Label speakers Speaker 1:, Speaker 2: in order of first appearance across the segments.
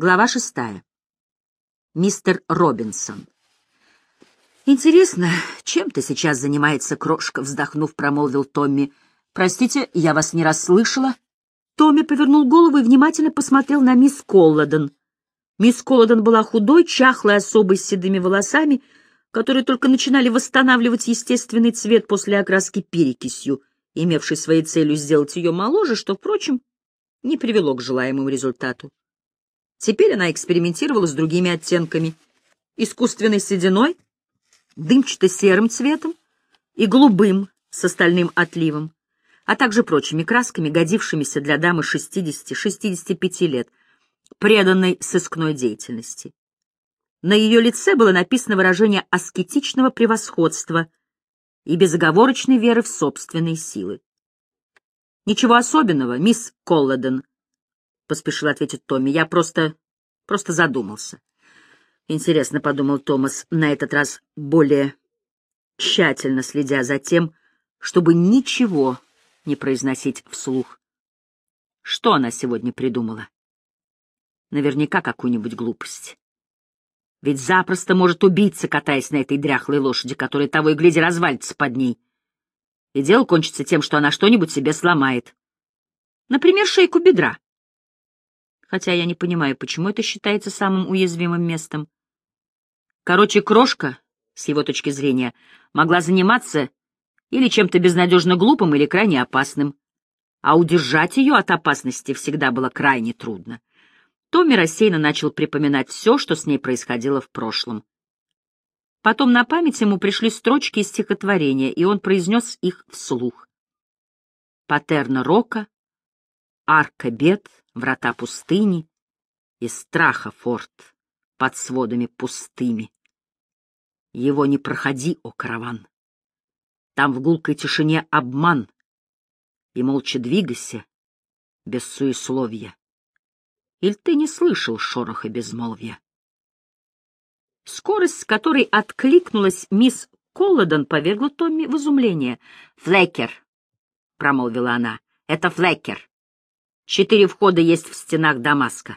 Speaker 1: Глава шестая. Мистер Робинсон. «Интересно, чем ты сейчас занимается, крошка?» — вздохнув, промолвил Томми. «Простите, я вас не расслышала». Томми повернул голову и внимательно посмотрел на мисс Колладен. Мисс Колладен была худой, чахлой особой с седыми волосами, которые только начинали восстанавливать естественный цвет после окраски перекисью, имевшей своей целью сделать ее моложе, что, впрочем, не привело к желаемому результату. Теперь она экспериментировала с другими оттенками. Искусственной сединой, дымчато-серым цветом и голубым с остальным отливом, а также прочими красками, годившимися для дамы 60-65 лет, преданной сыскной деятельности. На ее лице было написано выражение аскетичного превосходства и безоговорочной веры в собственные силы. «Ничего особенного, мисс Колладен», — поспешил ответить Томми. «Я просто... просто задумался». Интересно, — подумал Томас, на этот раз более тщательно следя за тем, чтобы ничего не произносить вслух. Что она сегодня придумала? Наверняка какую-нибудь глупость. Ведь запросто может убиться, катаясь на этой дряхлой лошади, которая того и гляди развалится под ней. И дело кончится тем, что она что-нибудь себе сломает. Например, шейку бедра хотя я не понимаю, почему это считается самым уязвимым местом. Короче, крошка, с его точки зрения, могла заниматься или чем-то безнадежно глупым, или крайне опасным. А удержать ее от опасности всегда было крайне трудно. Томми рассеянно начал припоминать все, что с ней происходило в прошлом. Потом на память ему пришли строчки из стихотворения, и он произнес их вслух. Патерна Рока, Арка Бед, врата пустыни и страха форт под сводами пустыми. Его не проходи, о караван. Там в гулкой тишине обман, и молча двигайся, без суесловия. Иль ты не слышал шороха безмолвия? Скорость, с которой откликнулась мисс Колладон, повергла Томми в изумление. «Флекер!» — промолвила она. «Это Флекер!» Четыре входа есть в стенах Дамаска.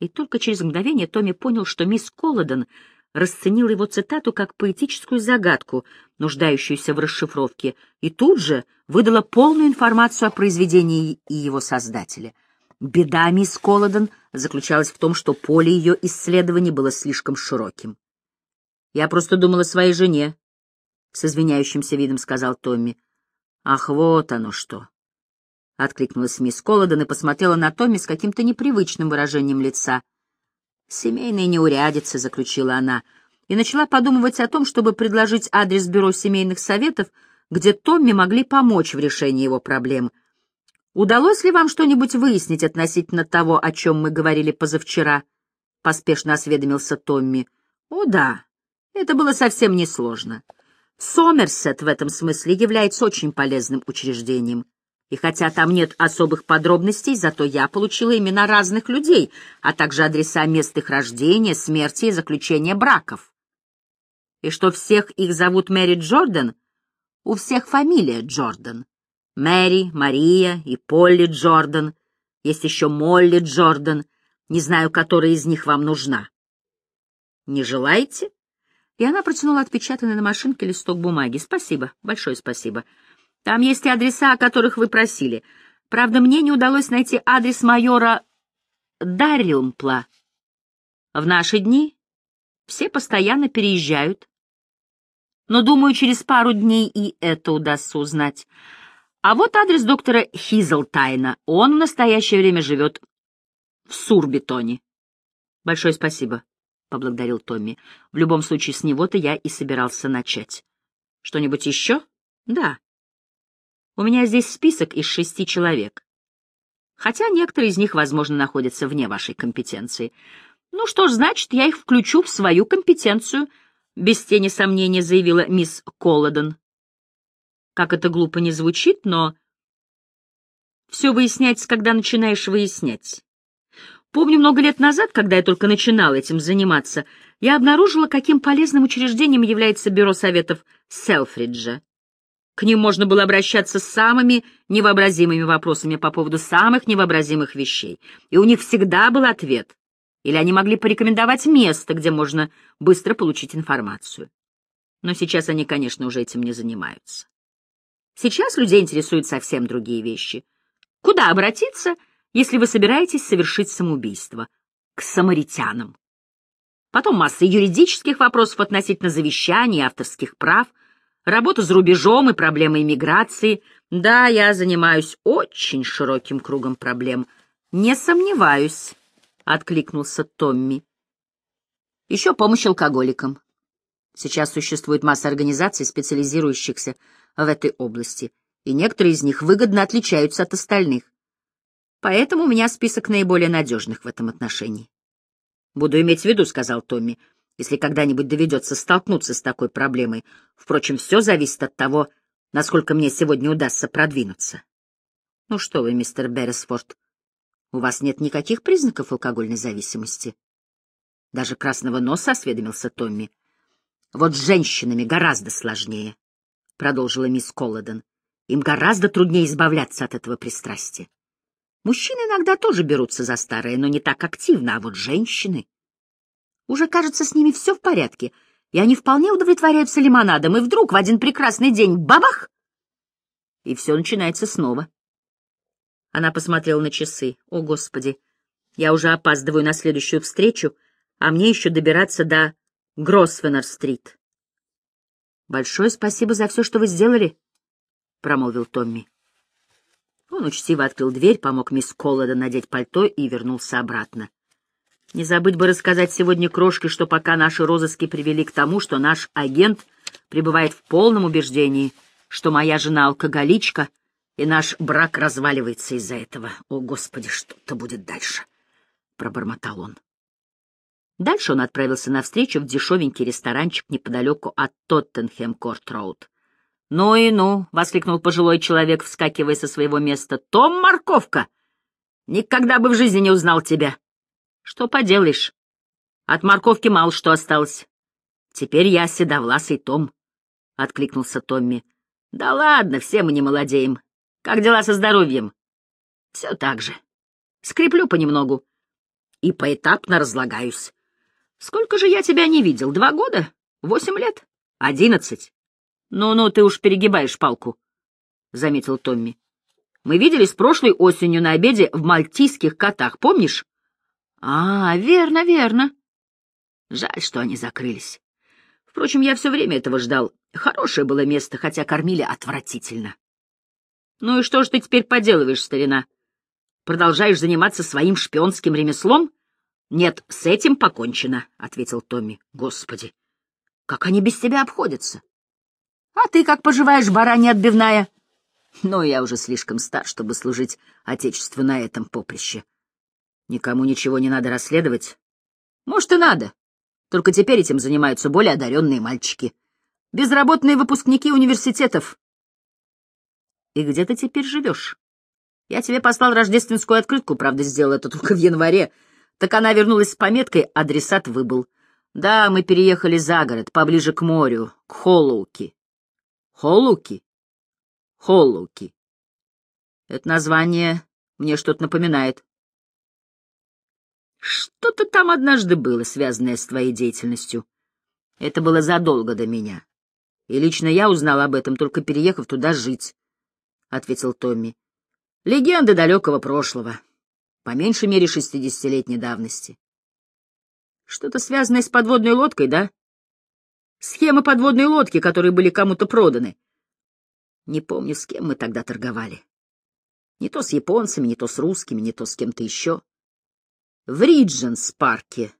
Speaker 1: И только через мгновение Томми понял, что мисс Колладен расценила его цитату как поэтическую загадку, нуждающуюся в расшифровке, и тут же выдала полную информацию о произведении и его создателе. Беда мисс Колладен заключалась в том, что поле ее исследований было слишком широким. «Я просто думала о своей жене», — с извиняющимся видом сказал Томми. «Ах, вот оно что!» — откликнулась мисс Колоден и посмотрела на Томми с каким-то непривычным выражением лица. «Семейные неурядицы», — заключила она, и начала подумывать о том, чтобы предложить адрес бюро семейных советов, где Томми могли помочь в решении его проблем. «Удалось ли вам что-нибудь выяснить относительно того, о чем мы говорили позавчера?» — поспешно осведомился Томми. «О, да, это было совсем несложно. Сомерсет в этом смысле является очень полезным учреждением». И хотя там нет особых подробностей, зато я получила имена разных людей, а также адреса мест их рождения, смерти и заключения браков. И что всех их зовут Мэри Джордан? У всех фамилия Джордан. Мэри, Мария и Полли Джордан. Есть еще Молли Джордан. Не знаю, которая из них вам нужна. Не желаете? И она протянула отпечатанный на машинке листок бумаги. Спасибо, большое спасибо. Там есть и адреса, о которых вы просили. Правда, мне не удалось найти адрес майора Даррилмпла. В наши дни все постоянно переезжают. Но, думаю, через пару дней и это удастся узнать. А вот адрес доктора Хизелтайна. Он в настоящее время живет в Сурбитоне. Большое спасибо, — поблагодарил Томми. В любом случае, с него-то я и собирался начать. Что-нибудь еще? Да. У меня здесь список из шести человек. Хотя некоторые из них, возможно, находятся вне вашей компетенции. Ну что ж, значит, я их включу в свою компетенцию, без тени сомнения заявила мисс Колладен. Как это глупо не звучит, но все выясняется, когда начинаешь выяснять. Помню, много лет назад, когда я только начинал этим заниматься, я обнаружила, каким полезным учреждением является Бюро Советов Селфриджа. К ним можно было обращаться с самыми невообразимыми вопросами по поводу самых невообразимых вещей, и у них всегда был ответ, или они могли порекомендовать место, где можно быстро получить информацию. Но сейчас они, конечно, уже этим не занимаются. Сейчас людей интересуют совсем другие вещи. Куда обратиться, если вы собираетесь совершить самоубийство? К самаритянам. Потом масса юридических вопросов относительно завещаний и авторских прав — Работа за рубежом и проблемы иммиграции. Да, я занимаюсь очень широким кругом проблем. Не сомневаюсь, — откликнулся Томми. Еще помощь алкоголикам. Сейчас существует масса организаций, специализирующихся в этой области, и некоторые из них выгодно отличаются от остальных. Поэтому у меня список наиболее надежных в этом отношении. «Буду иметь в виду», — сказал Томми если когда-нибудь доведется столкнуться с такой проблемой. Впрочем, все зависит от того, насколько мне сегодня удастся продвинуться. Ну что вы, мистер Берресфорд, у вас нет никаких признаков алкогольной зависимости? Даже красного носа осведомился Томми. Вот с женщинами гораздо сложнее, продолжила мисс Колладен. Им гораздо труднее избавляться от этого пристрастия. Мужчины иногда тоже берутся за старое, но не так активно, а вот женщины... Уже, кажется, с ними все в порядке, и они вполне удовлетворяются лимонадом, и вдруг в один прекрасный день — бабах! И все начинается снова. Она посмотрела на часы. О, Господи! Я уже опаздываю на следующую встречу, а мне еще добираться до Гросвеннер-стрит. «Большое спасибо за все, что вы сделали», — промолвил Томми. Он учтиво открыл дверь, помог мисс Коллода надеть пальто и вернулся обратно. Не забыть бы рассказать сегодня крошке, что пока наши розыски привели к тому, что наш агент пребывает в полном убеждении, что моя жена алкоголичка, и наш брак разваливается из-за этого. О, Господи, что-то будет дальше, — пробормотал он. Дальше он отправился навстречу в дешевенький ресторанчик неподалеку от Тоттенхэм-Корт-Роуд. «Ну и ну!» — воскликнул пожилой человек, вскакивая со своего места. «Том Морковка! Никогда бы в жизни не узнал тебя!» Что поделаешь? От морковки мало что осталось. Теперь я седовласый Том, — откликнулся Томми. Да ладно, все мы не молодеем. Как дела со здоровьем? Все так же. Скреплю понемногу и поэтапно разлагаюсь. Сколько же я тебя не видел? Два года? Восемь лет? Одиннадцать? Ну-ну, ты уж перегибаешь палку, — заметил Томми. Мы виделись прошлой осенью на обеде в мальтийских котах, помнишь? А, верно, верно. Жаль, что они закрылись. Впрочем, я все время этого ждал. Хорошее было место, хотя кормили отвратительно. Ну и что ж ты теперь поделываешь, старина? Продолжаешь заниматься своим шпионским ремеслом? Нет, с этим покончено, — ответил Томми. Господи, как они без тебя обходятся? А ты как поживаешь, баранья отбивная? Но я уже слишком стар, чтобы служить Отечеству на этом поприще. Никому ничего не надо расследовать. Может, и надо. Только теперь этим занимаются более одаренные мальчики. Безработные выпускники университетов. И где ты теперь живешь? Я тебе послал рождественскую открытку, правда, сделал это только в январе. Так она вернулась с пометкой «Адресат выбыл». Да, мы переехали за город, поближе к морю, к Холлоуки. Холлоуки? Холлоуки. Это название мне что-то напоминает. Что-то там однажды было, связанное с твоей деятельностью. Это было задолго до меня. И лично я узнал об этом, только переехав туда жить, — ответил Томми. Легенды далекого прошлого, по меньшей мере шестидесятилетней давности. Что-то связанное с подводной лодкой, да? Схемы подводной лодки, которые были кому-то проданы. Не помню, с кем мы тогда торговали. Не то с японцами, не то с русскими, не то с кем-то еще в Ридженс-парке.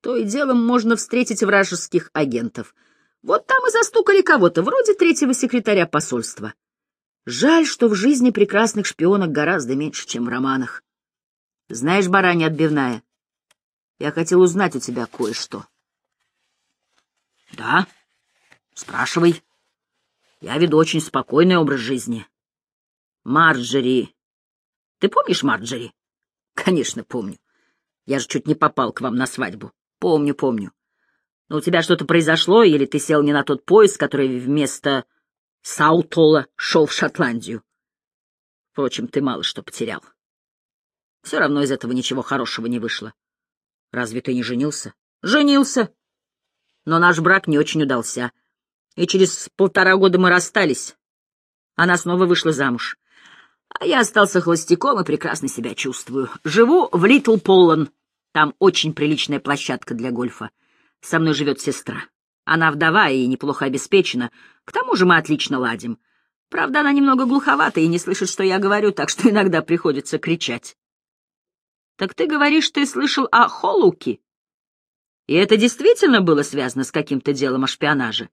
Speaker 1: То и делом можно встретить вражеских агентов. Вот там и застукали кого-то, вроде третьего секретаря посольства. Жаль, что в жизни прекрасных шпионок гораздо меньше, чем в романах. Знаешь, баранья отбивная, я хотел узнать у тебя кое-что. — Да, спрашивай. Я веду очень спокойный образ жизни. Марджери... Ты помнишь Марджери? Конечно, помню. Я же чуть не попал к вам на свадьбу. Помню, помню. Но у тебя что-то произошло, или ты сел не на тот поезд, который вместо Саутола шел в Шотландию. Впрочем, ты мало что потерял. Все равно из этого ничего хорошего не вышло. Разве ты не женился? Женился. Но наш брак не очень удался. И через полтора года мы расстались. Она снова вышла замуж. А я остался холостяком и прекрасно себя чувствую. Живу в Литл Поллан. Там очень приличная площадка для гольфа. Со мной живет сестра. Она вдова и неплохо обеспечена. К тому же мы отлично ладим. Правда, она немного глуховата и не слышит, что я говорю, так что иногда приходится кричать. Так ты говоришь, ты слышал о Холуке? И это действительно было связано с каким-то делом о шпионаже?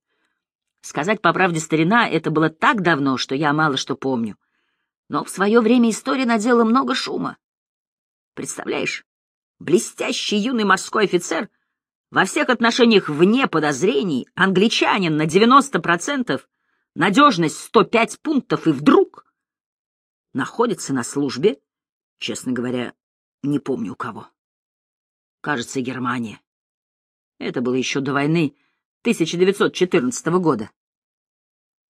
Speaker 1: Сказать по правде, старина, это было так давно, что я мало что помню. Но в свое время история надела много шума. Представляешь, блестящий юный морской офицер, во всех отношениях вне подозрений, англичанин на 90%, надежность 105 пунктов, и вдруг находится на службе, честно говоря, не помню у кого. Кажется, Германия. Это было еще до войны 1914 года.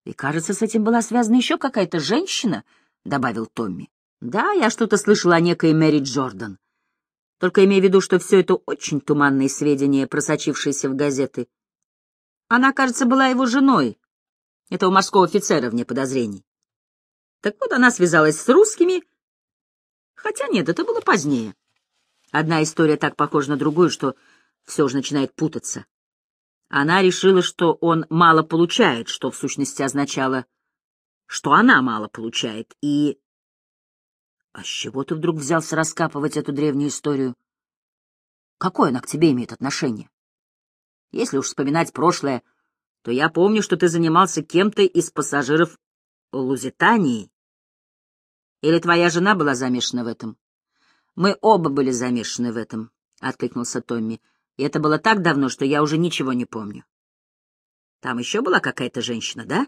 Speaker 1: И, кажется, с этим была связана еще какая-то женщина, — добавил Томми. Да, я что-то слышала о некой Мэри Джордан. Только имею в виду, что все это очень туманные сведения, просочившиеся в газеты. Она, кажется, была его женой, этого морского офицера вне подозрений. Так вот, она связалась с русскими, хотя нет, это было позднее. Одна история так похожа на другую, что все же начинает путаться. Она решила, что он мало получает, что в сущности означало, что она мало получает, и а с чего ты вдруг взялся раскапывать эту древнюю историю? Какое она к тебе имеет отношение? Если уж вспоминать прошлое, то я помню, что ты занимался кем-то из пассажиров Лузитании. Или твоя жена была замешана в этом? Мы оба были замешаны в этом, — откликнулся Томми. И это было так давно, что я уже ничего не помню. Там еще была какая-то женщина, да?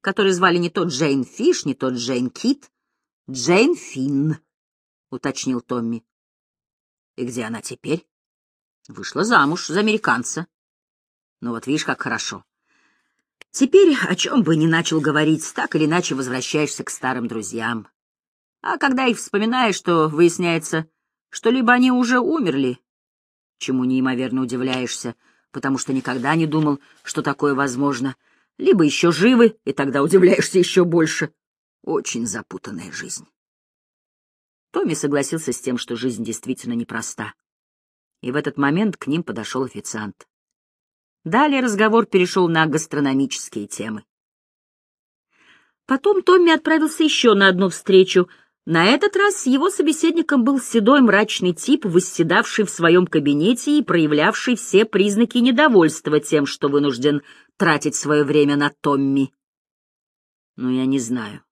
Speaker 1: Которую звали не тот Джейн Фиш, не тот Джейн Кит, Джейн Финн, — уточнил Томми. И где она теперь? Вышла замуж за американца. Ну вот видишь, как хорошо. Теперь, о чем бы ни начал говорить, так или иначе возвращаешься к старым друзьям. А когда их вспоминаешь, то выясняется, что либо они уже умерли, чему неимоверно удивляешься, потому что никогда не думал, что такое возможно, либо еще живы, и тогда удивляешься еще больше. Очень запутанная жизнь. Томми согласился с тем, что жизнь действительно непроста. И в этот момент к ним подошел официант. Далее разговор перешел на гастрономические темы. Потом Томми отправился еще на одну встречу. На этот раз его собеседником был седой мрачный тип, восседавший в своем кабинете и проявлявший все признаки недовольства тем, что вынужден тратить свое время на Томми. Ну, я не знаю.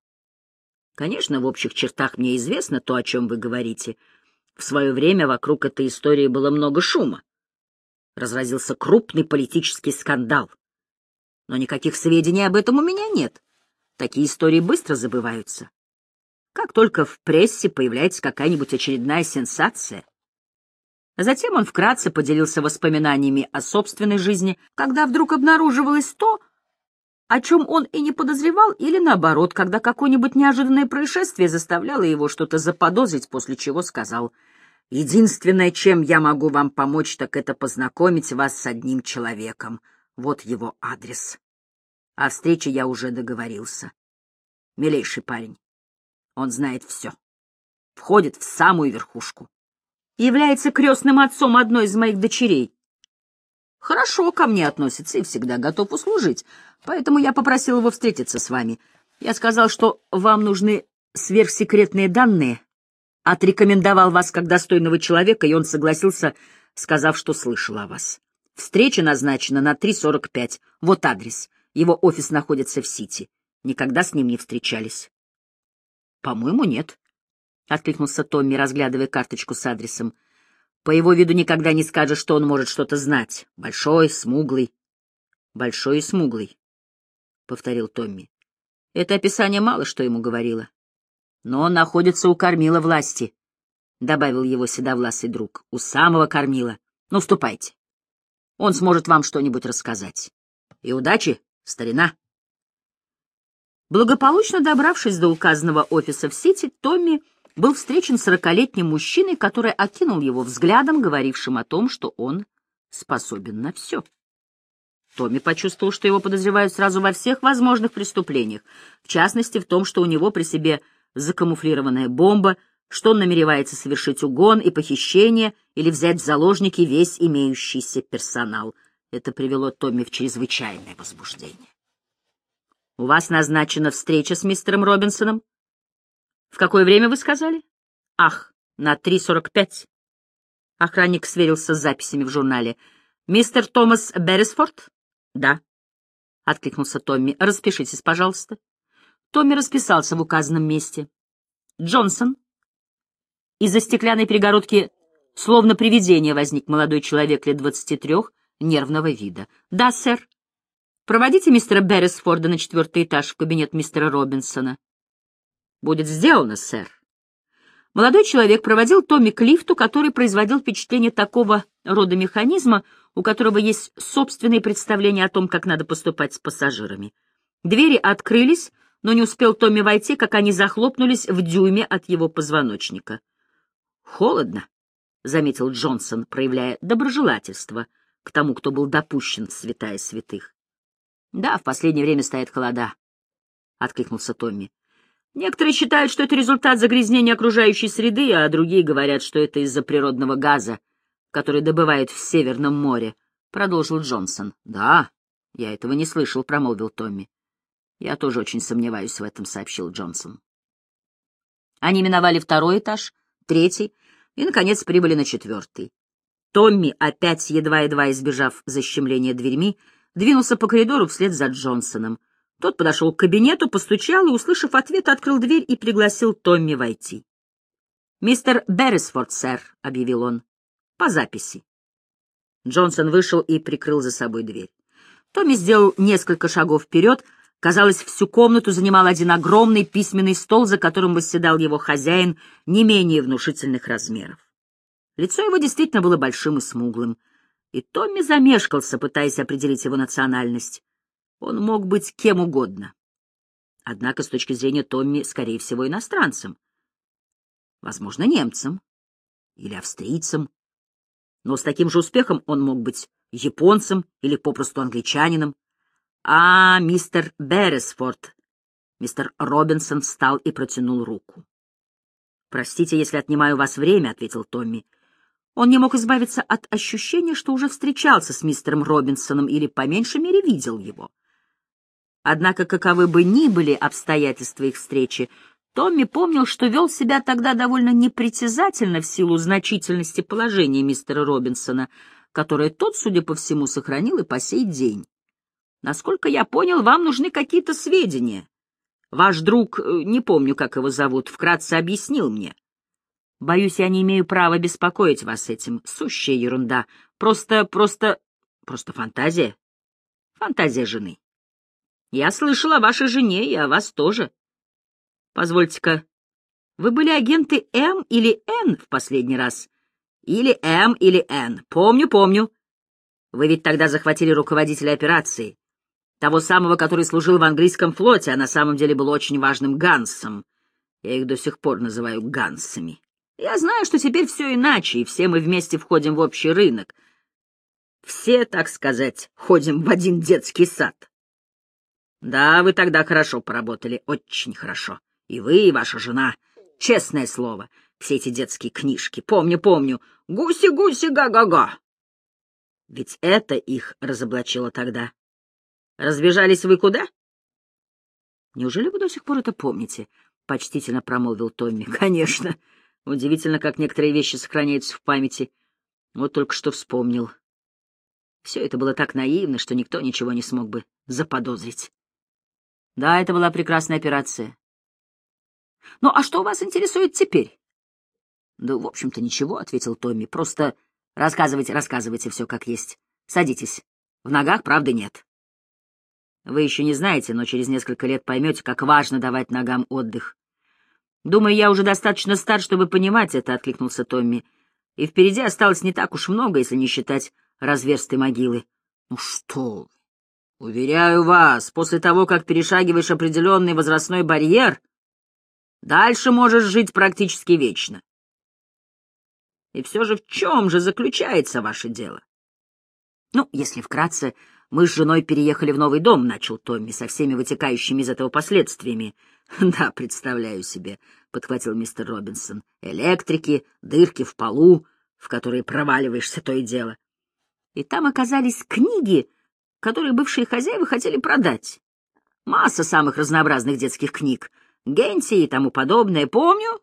Speaker 1: Конечно, в общих чертах мне известно то, о чем вы говорите. В свое время вокруг этой истории было много шума. Разразился крупный политический скандал. Но никаких сведений об этом у меня нет. Такие истории быстро забываются. Как только в прессе появляется какая-нибудь очередная сенсация. Затем он вкратце поделился воспоминаниями о собственной жизни, когда вдруг обнаруживалось то, о чем он и не подозревал, или наоборот, когда какое-нибудь неожиданное происшествие заставляло его что-то заподозрить, после чего сказал «Единственное, чем я могу вам помочь, так это познакомить вас с одним человеком. Вот его адрес. О встрече я уже договорился. Милейший парень. Он знает все. Входит в самую верхушку. Является крестным отцом одной из моих дочерей хорошо ко мне относится и всегда готов услужить, поэтому я попросил его встретиться с вами. Я сказал, что вам нужны сверхсекретные данные, отрекомендовал вас как достойного человека, и он согласился, сказав, что слышал о вас. Встреча назначена на 3.45. Вот адрес. Его офис находится в Сити. Никогда с ним не встречались. — По-моему, нет, — откликнулся Томми, разглядывая карточку с адресом. По его виду никогда не скажешь, что он может что-то знать. Большой, смуглый. Большой и смуглый, — повторил Томми. Это описание мало что ему говорило. Но он находится у кормила власти, — добавил его седовласый друг. У самого кормила. Ну, вступайте. Он сможет вам что-нибудь рассказать. И удачи, старина. Благополучно добравшись до указанного офиса в Сити, Томми был встречен сорокалетним мужчиной, который окинул его взглядом, говорившим о том, что он способен на все. Томми почувствовал, что его подозревают сразу во всех возможных преступлениях, в частности в том, что у него при себе закамуфлированная бомба, что он намеревается совершить угон и похищение или взять в заложники весь имеющийся персонал. Это привело Томми в чрезвычайное возбуждение. «У вас назначена встреча с мистером Робинсоном?» «В какое время вы сказали?» «Ах, на 3.45». Охранник сверился с записями в журнале. «Мистер Томас Беррисфорд?» «Да», — откликнулся Томми. «Распишитесь, пожалуйста». Томми расписался в указанном месте. «Джонсон». Из-за стеклянной перегородки, словно привидение, возник молодой человек лет двадцати трех, нервного вида. «Да, сэр. Проводите мистера Беррисфорда на четвертый этаж в кабинет мистера Робинсона». «Будет сделано, сэр». Молодой человек проводил Томми к лифту, который производил впечатление такого рода механизма, у которого есть собственные представления о том, как надо поступать с пассажирами. Двери открылись, но не успел Томми войти, как они захлопнулись в дюйме от его позвоночника. «Холодно», — заметил Джонсон, проявляя доброжелательство к тому, кто был допущен в святая святых. «Да, в последнее время стоят холода», — откликнулся Томми. Некоторые считают, что это результат загрязнения окружающей среды, а другие говорят, что это из-за природного газа, который добывают в Северном море, — продолжил Джонсон. — Да, я этого не слышал, — промолвил Томми. — Я тоже очень сомневаюсь в этом, — сообщил Джонсон. Они миновали второй этаж, третий и, наконец, прибыли на четвертый. Томми, опять едва-едва избежав защемления дверьми, двинулся по коридору вслед за Джонсоном — тот подошел к кабинету, постучал и, услышав ответ, открыл дверь и пригласил Томми войти. «Мистер Беррисфорд, сэр», — объявил он, — «по записи». Джонсон вышел и прикрыл за собой дверь. Томми сделал несколько шагов вперед. Казалось, всю комнату занимал один огромный письменный стол, за которым восседал его хозяин не менее внушительных размеров. Лицо его действительно было большим и смуглым, и Томми замешкался, пытаясь определить его национальность. Он мог быть кем угодно. Однако, с точки зрения Томми, скорее всего, иностранцем. Возможно, немцем или австрийцем. Но с таким же успехом он мог быть японцем или попросту англичанином. А мистер Берресфорд, мистер Робинсон встал и протянул руку. «Простите, если отнимаю вас время», — ответил Томми. Он не мог избавиться от ощущения, что уже встречался с мистером Робинсоном или, по меньшей мере, видел его. Однако, каковы бы ни были обстоятельства их встречи, Томми помнил, что вел себя тогда довольно непритязательно в силу значительности положения мистера Робинсона, которое тот, судя по всему, сохранил и по сей день. Насколько я понял, вам нужны какие-то сведения. Ваш друг, э, не помню, как его зовут, вкратце объяснил мне. Боюсь, я не имею права беспокоить вас этим. Сущая ерунда. Просто, просто, просто фантазия. Фантазия жены. Я слышал о вашей жене и о вас тоже. Позвольте-ка, вы были агенты М или Н в последний раз? Или М, или Н. Помню, помню. Вы ведь тогда захватили руководителя операции. Того самого, который служил в английском флоте, а на самом деле был очень важным Гансом. Я их до сих пор называю Гансами. Я знаю, что теперь все иначе, и все мы вместе входим в общий рынок. Все, так сказать, ходим в один детский сад. Да, вы тогда хорошо поработали, очень хорошо. И вы, и ваша жена. Честное слово, все эти детские книжки. Помню, помню. Гуси-гуси, га-га-га. Ведь это их разоблачило тогда. Разбежались вы куда? Неужели вы до сих пор это помните? Почтительно промолвил Томми. Конечно. Удивительно, как некоторые вещи сохраняются в памяти. Вот только что вспомнил. Все это было так наивно, что никто ничего не смог бы заподозрить. Да, это была прекрасная операция. Ну, а что вас интересует теперь? Да, в общем-то, ничего, — ответил Томми. Просто рассказывайте, рассказывайте все как есть. Садитесь. В ногах правды нет. Вы еще не знаете, но через несколько лет поймете, как важно давать ногам отдых. Думаю, я уже достаточно стар, чтобы понимать это, — откликнулся Томми. И впереди осталось не так уж много, если не считать разверстой могилы. Ну что вы! Уверяю вас, после того, как перешагиваешь определенный возрастной барьер, дальше можешь жить практически вечно. И все же в чем же заключается ваше дело? Ну, если вкратце, мы с женой переехали в новый дом, — начал Томми, со всеми вытекающими из этого последствиями. — Да, представляю себе, — подхватил мистер Робинсон. — Электрики, дырки в полу, в которые проваливаешься то и дело. И там оказались книги, которые бывшие хозяева хотели продать. Масса самых разнообразных детских книг. Генти и тому подобное. Помню.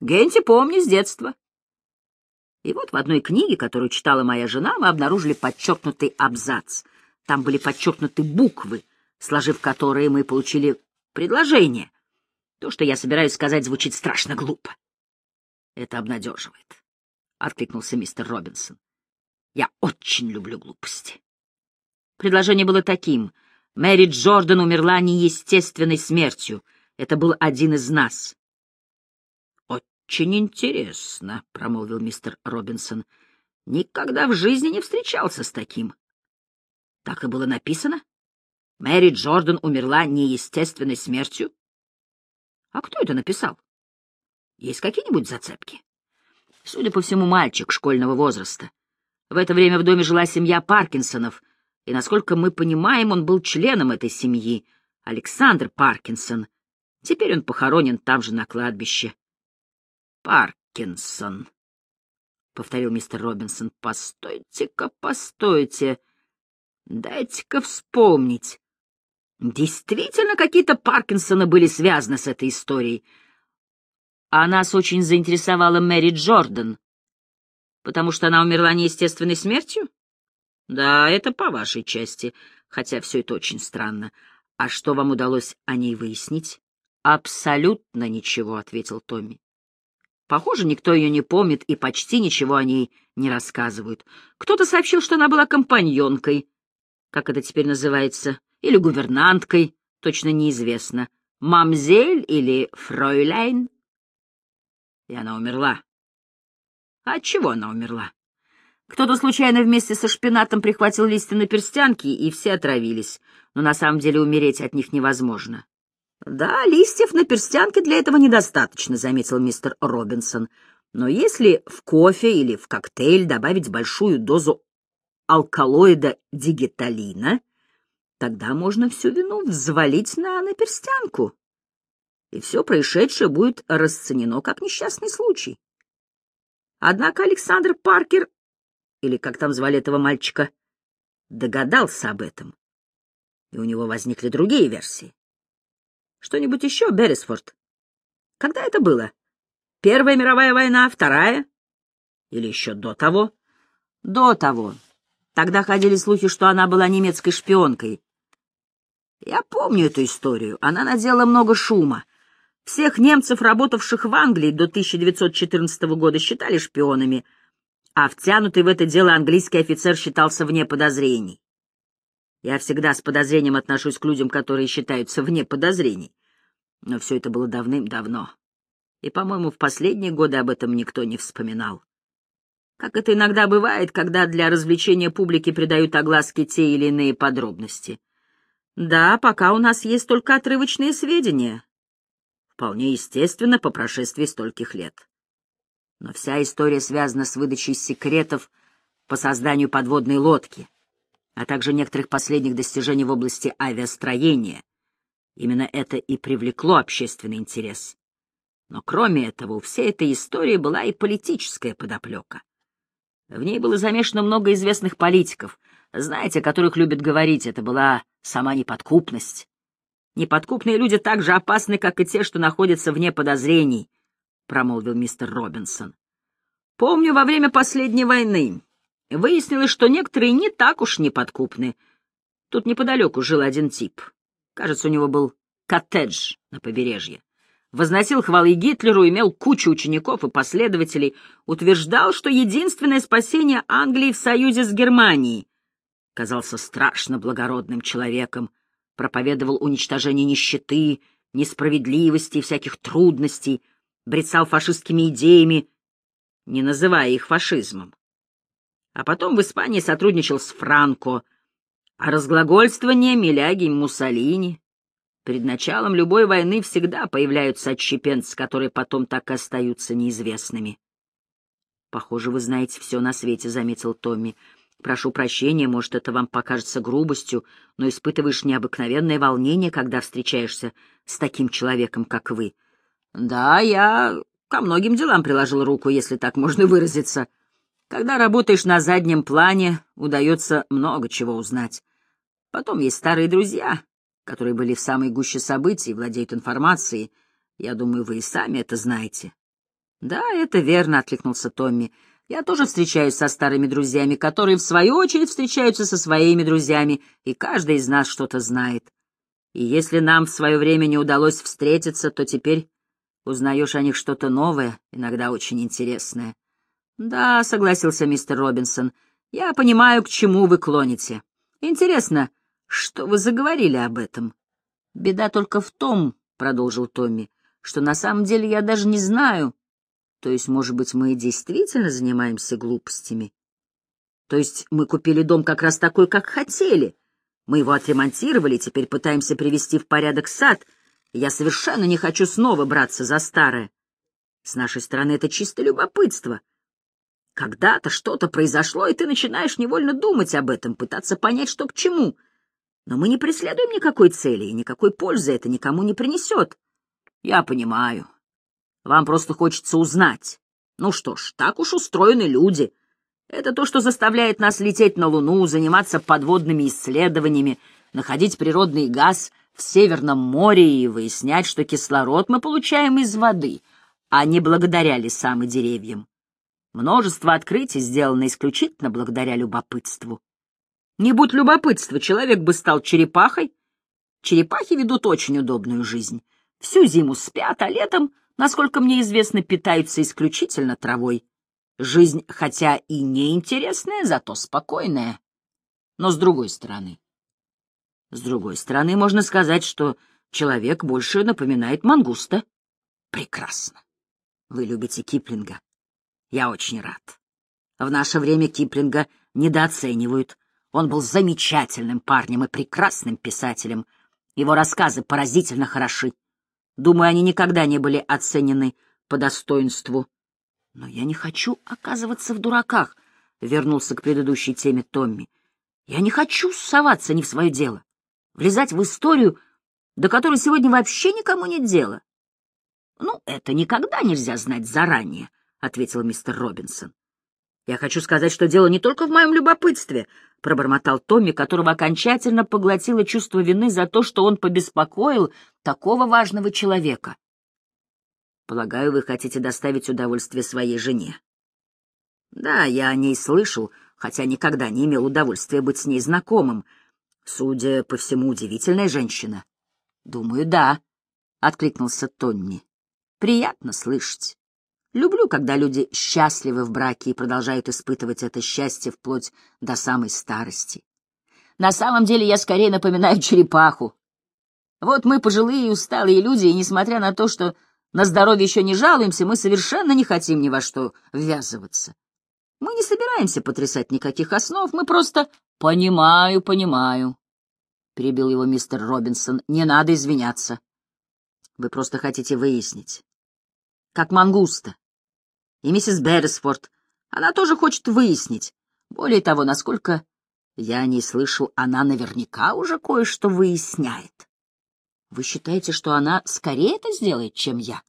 Speaker 1: Генти помню с детства. И вот в одной книге, которую читала моя жена, мы обнаружили подчеркнутый абзац. Там были подчеркнуты буквы, сложив которые мы получили предложение. То, что я собираюсь сказать, звучит страшно глупо. Это обнадеживает, — откликнулся мистер Робинсон. Я очень люблю глупости. Предложение было таким. Мэри Джордан умерла неестественной смертью. Это был один из нас. «Очень интересно», — промолвил мистер Робинсон. «Никогда в жизни не встречался с таким». «Так и было написано? Мэри Джордан умерла неестественной смертью?» «А кто это написал? Есть какие-нибудь зацепки?» «Судя по всему, мальчик школьного возраста. В это время в доме жила семья Паркинсонов, и, насколько мы понимаем, он был членом этой семьи, Александр Паркинсон. Теперь он похоронен там же на кладбище. Паркинсон, — повторил мистер Робинсон. — Постойте-ка, постойте. Дайте-ка вспомнить. Действительно, какие-то Паркинсоны были связаны с этой историей. А нас очень заинтересовала Мэри Джордан. Потому что она умерла неестественной смертью? Да, это по вашей части, хотя все это очень странно. А что вам удалось о ней выяснить? Абсолютно ничего, — ответил Томми. Похоже, никто ее не помнит и почти ничего о ней не рассказывают. Кто-то сообщил, что она была компаньонкой, как это теперь называется, или гувернанткой, точно неизвестно, мамзель или фройляйн. И она умерла. А от чего она умерла? Кто-то случайно вместе со шпинатом прихватил листья на перстянки, и все отравились, но на самом деле умереть от них невозможно. «Да, листьев на перстянке для этого недостаточно», — заметил мистер Робинсон. «Но если в кофе или в коктейль добавить большую дозу алкалоида дигиталина, тогда можно всю вину взвалить на наперстянку, и все происшедшее будет расценено как несчастный случай. Однако Александр Паркер, или как там звали этого мальчика, догадался об этом, и у него возникли другие версии. Что-нибудь еще, Беррисфорд? Когда это было? Первая мировая война, вторая? Или еще до того? До того. Тогда ходили слухи, что она была немецкой шпионкой. Я помню эту историю. Она наделала много шума. Всех немцев, работавших в Англии до 1914 года, считали шпионами, а втянутый в это дело английский офицер считался вне подозрений. Я всегда с подозрением отношусь к людям, которые считаются вне подозрений. Но все это было давным-давно. И, по-моему, в последние годы об этом никто не вспоминал. Как это иногда бывает, когда для развлечения публики придают огласке те или иные подробности. Да, пока у нас есть только отрывочные сведения. Вполне естественно по прошествии стольких лет. Но вся история связана с выдачей секретов по созданию подводной лодки — а также некоторых последних достижений в области авиастроения. Именно это и привлекло общественный интерес. Но кроме этого, у всей этой истории была и политическая подоплека. В ней было замешано много известных политиков, знаете, о которых любят говорить, это была сама неподкупность. Неподкупные люди так же опасны, как и те, что находятся вне подозрений, — промолвил мистер Робинсон. Помню, во время последней войны Выяснилось, что некоторые не так уж неподкупны. Тут неподалеку жил один тип. Кажется, у него был коттедж на побережье. Возносил хвалы Гитлеру, имел кучу учеников и последователей, утверждал, что единственное спасение Англии в союзе с Германией. Казался страшно благородным человеком, проповедовал уничтожение нищеты, несправедливости и всяких трудностей, брецал фашистскими идеями, не называя их фашизмом а потом в Испании сотрудничал с Франко, А разглагольствование Миляги Муссолини. Перед началом любой войны всегда появляются отщепенцы, которые потом так и остаются неизвестными. «Похоже, вы знаете все на свете», — заметил Томми. «Прошу прощения, может, это вам покажется грубостью, но испытываешь необыкновенное волнение, когда встречаешься с таким человеком, как вы». «Да, я ко многим делам приложил руку, если так можно выразиться. Когда работаешь на заднем плане, удается много чего узнать. Потом есть старые друзья, которые были в самой гуще событий и владеют информацией. Я думаю, вы и сами это знаете. «Да, это верно», — откликнулся Томми. «Я тоже встречаюсь со старыми друзьями, которые, в свою очередь, встречаются со своими друзьями, и каждый из нас что-то знает. И если нам в свое время не удалось встретиться, то теперь узнаешь о них что-то новое, иногда очень интересное. «Да», — согласился мистер Робинсон, — «я понимаю, к чему вы клоните. Интересно, что вы заговорили об этом?» «Беда только в том», — продолжил Томми, — «что на самом деле я даже не знаю. То есть, может быть, мы действительно занимаемся глупостями? То есть мы купили дом как раз такой, как хотели. Мы его отремонтировали, теперь пытаемся привести в порядок сад. Я совершенно не хочу снова браться за старое. С нашей стороны это чисто любопытство — когда-то что-то произошло, и ты начинаешь невольно думать об этом, пытаться понять, что к чему. Но мы не преследуем никакой цели, и никакой пользы это никому не принесет. Я понимаю. Вам просто хочется узнать. Ну что ж, так уж устроены люди. Это то, что заставляет нас лететь на Луну, заниматься подводными исследованиями, находить природный газ в Северном море и выяснять, что кислород мы получаем из воды, а не благодаря лесам и деревьям. Множество открытий сделано исключительно благодаря любопытству. Не будь любопытства, человек бы стал черепахой. Черепахи ведут очень удобную жизнь. Всю зиму спят, а летом, насколько мне известно, питаются исключительно травой. Жизнь, хотя и неинтересная, зато спокойная. Но с другой стороны... С другой стороны, можно сказать, что человек больше напоминает мангуста. Прекрасно. Вы любите Киплинга. Я очень рад. В наше время Киплинга недооценивают. Он был замечательным парнем и прекрасным писателем. Его рассказы поразительно хороши. Думаю, они никогда не были оценены по достоинству. Но я не хочу оказываться в дураках, — вернулся к предыдущей теме Томми. Я не хочу соваться не в свое дело, влезать в историю, до которой сегодня вообще никому нет дела. Ну, это никогда нельзя знать заранее, — ответил мистер Робинсон. «Я хочу сказать, что дело не только в моем любопытстве», — пробормотал Томми, которого окончательно поглотило чувство вины за то, что он побеспокоил такого важного человека. «Полагаю, вы хотите доставить удовольствие своей жене». «Да, я о ней слышал, хотя никогда не имел удовольствия быть с ней знакомым. Судя по всему, удивительная женщина». «Думаю, да», — откликнулся Томми. «Приятно слышать». Люблю, когда люди счастливы в браке и продолжают испытывать это счастье вплоть до самой старости. На самом деле я скорее напоминаю черепаху. Вот мы пожилые и усталые люди, и несмотря на то, что на здоровье еще не жалуемся, мы совершенно не хотим ни во что ввязываться. Мы не собираемся потрясать никаких основ, мы просто «понимаю, понимаю», — перебил его мистер Робинсон, — «не надо извиняться. Вы просто хотите выяснить. Как мангуста и миссис Беррисфорд. Она тоже хочет выяснить. Более того, насколько я не слышал, она наверняка уже кое-что выясняет. Вы считаете, что она скорее это сделает, чем я?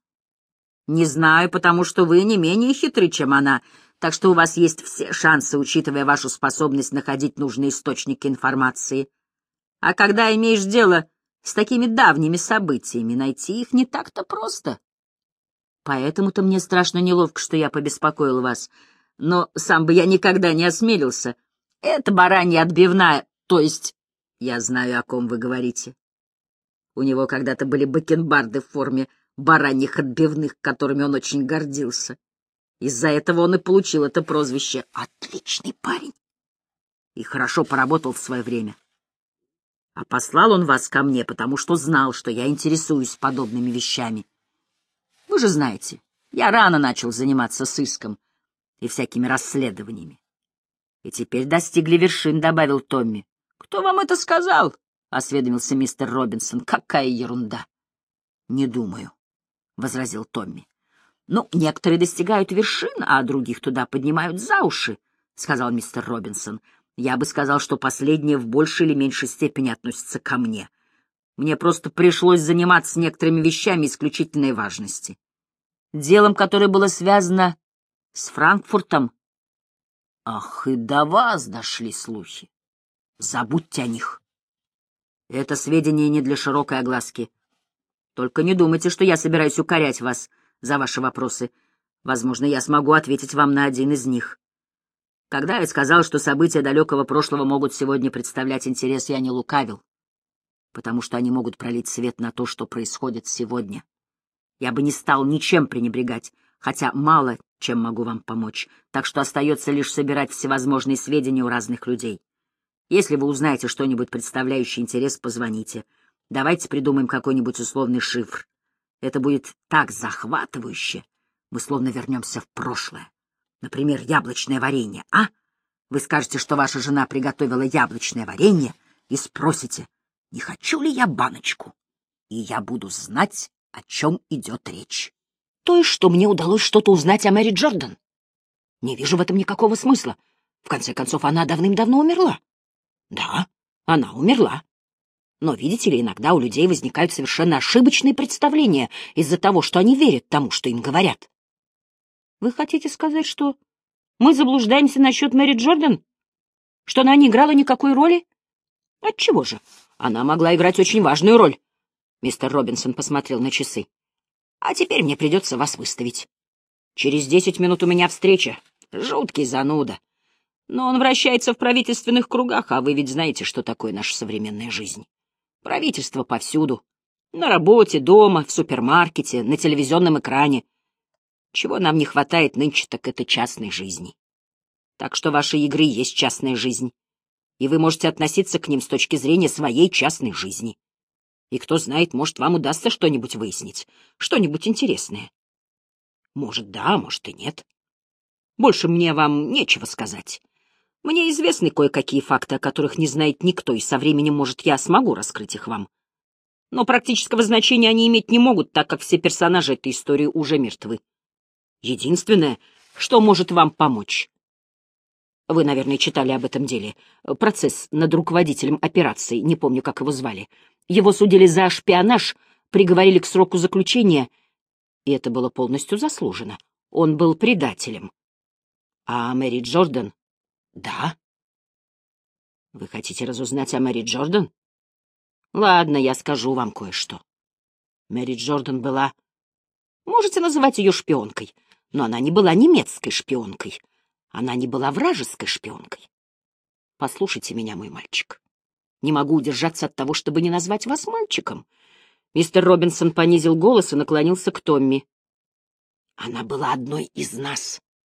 Speaker 1: Не знаю, потому что вы не менее хитры, чем она, так что у вас есть все шансы, учитывая вашу способность находить нужные источники информации. А когда имеешь дело с такими давними событиями, найти их не так-то просто. Поэтому-то мне страшно неловко, что я побеспокоил вас. Но сам бы я никогда не осмелился. Это баранья отбивная, то есть... Я знаю, о ком вы говорите. У него когда-то были бакенбарды в форме бараньих отбивных, которыми он очень гордился. Из-за этого он и получил это прозвище. Отличный парень. И хорошо поработал в свое время. А послал он вас ко мне, потому что знал, что я интересуюсь подобными вещами. Вы же знаете, я рано начал заниматься сыском и всякими расследованиями. И теперь достигли вершин, — добавил Томми. Кто вам это сказал? — осведомился мистер Робинсон. — Какая ерунда! — Не думаю, — возразил Томми. — Ну, некоторые достигают вершин, а других туда поднимают за уши, — сказал мистер Робинсон. — Я бы сказал, что последнее в большей или меньшей степени относится ко мне. Мне просто пришлось заниматься некоторыми вещами исключительной важности. Делом, которое было связано с Франкфуртом. Ах, и до вас дошли слухи. Забудьте о них. Это сведения не для широкой огласки. Только не думайте, что я собираюсь укорять вас за ваши вопросы. Возможно, я смогу ответить вам на один из них. Когда я сказал, что события далекого прошлого могут сегодня представлять интерес, я не лукавил, потому что они могут пролить свет на то, что происходит сегодня. Я бы не стал ничем пренебрегать, хотя мало чем могу вам помочь, так что остается лишь собирать всевозможные сведения у разных людей. Если вы узнаете что-нибудь, представляющее интерес, позвоните. Давайте придумаем какой-нибудь условный шифр. Это будет так захватывающе. Мы словно вернемся в прошлое. Например, яблочное варенье, а? Вы скажете, что ваша жена приготовила яблочное варенье, и спросите, не хочу ли я баночку. И я буду знать, о чем идет речь. То есть, что мне удалось что-то узнать о Мэри Джордан. Не вижу в этом никакого смысла. В конце концов, она давным-давно умерла. Да, она умерла. Но, видите ли, иногда у людей возникают совершенно ошибочные представления из-за того, что они верят тому, что им говорят. Вы хотите сказать, что мы заблуждаемся насчет Мэри Джордан? Что она не играла никакой роли? Отчего же? Она могла играть очень важную роль. Мистер Робинсон посмотрел на часы. А теперь мне придется вас выставить. Через десять минут у меня встреча. Жуткий зануда. Но он вращается в правительственных кругах, а вы ведь знаете, что такое наша современная жизнь. Правительство повсюду. На работе, дома, в супермаркете, на телевизионном экране. Чего нам не хватает нынче, так это частной жизни. Так что ваши игры есть частная жизнь. И вы можете относиться к ним с точки зрения своей частной жизни. И кто знает, может, вам удастся что-нибудь выяснить, что-нибудь интересное. Может, да, может и нет. Больше мне вам нечего сказать. Мне известны кое-какие факты, о которых не знает никто, и со временем, может, я смогу раскрыть их вам. Но практического значения они иметь не могут, так как все персонажи этой истории уже мертвы. Единственное, что может вам помочь. Вы, наверное, читали об этом деле. Процесс над руководителем операции, не помню, как его звали. Его судили за шпионаж, приговорили к сроку заключения, и это было полностью заслужено. Он был предателем. А Мэри Джордан да. Вы хотите разузнать о Мэри Джордан? Ладно, я скажу вам кое-что. Мэри Джордан была... Можете называть ее шпионкой, но она не была немецкой шпионкой. Она не была вражеской шпионкой. Послушайте меня, мой мальчик. Не могу удержаться от того, чтобы не назвать вас мальчиком. Мистер Робинсон понизил голос и наклонился к Томми. Она была одной из нас.